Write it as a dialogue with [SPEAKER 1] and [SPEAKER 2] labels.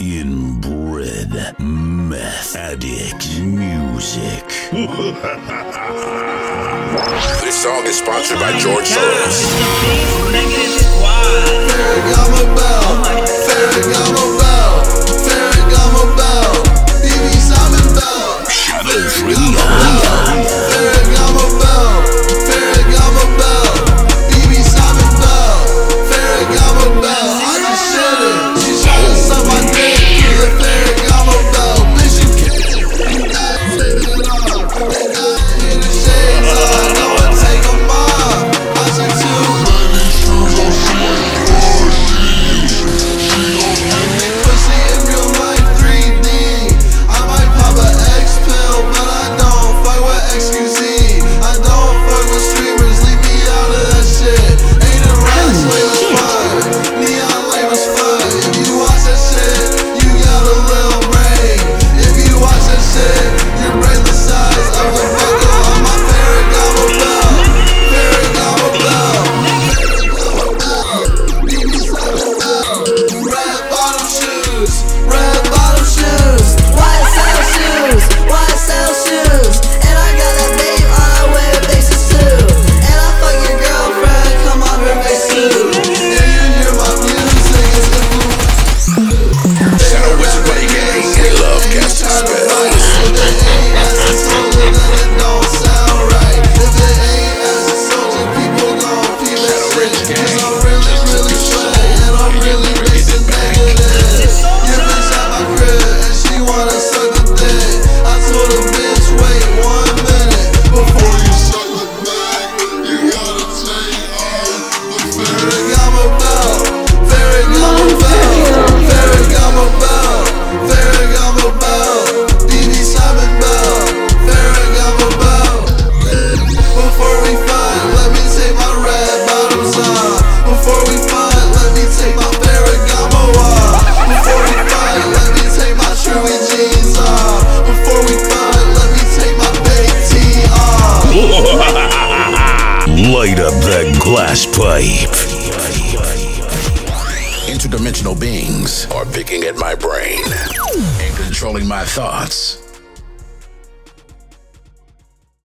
[SPEAKER 1] inbred meth addict music.
[SPEAKER 2] this song is sponsored by George Soros.
[SPEAKER 1] glass Pipe.
[SPEAKER 2] Interdimensional beings are picking at my brain and controlling my thoughts.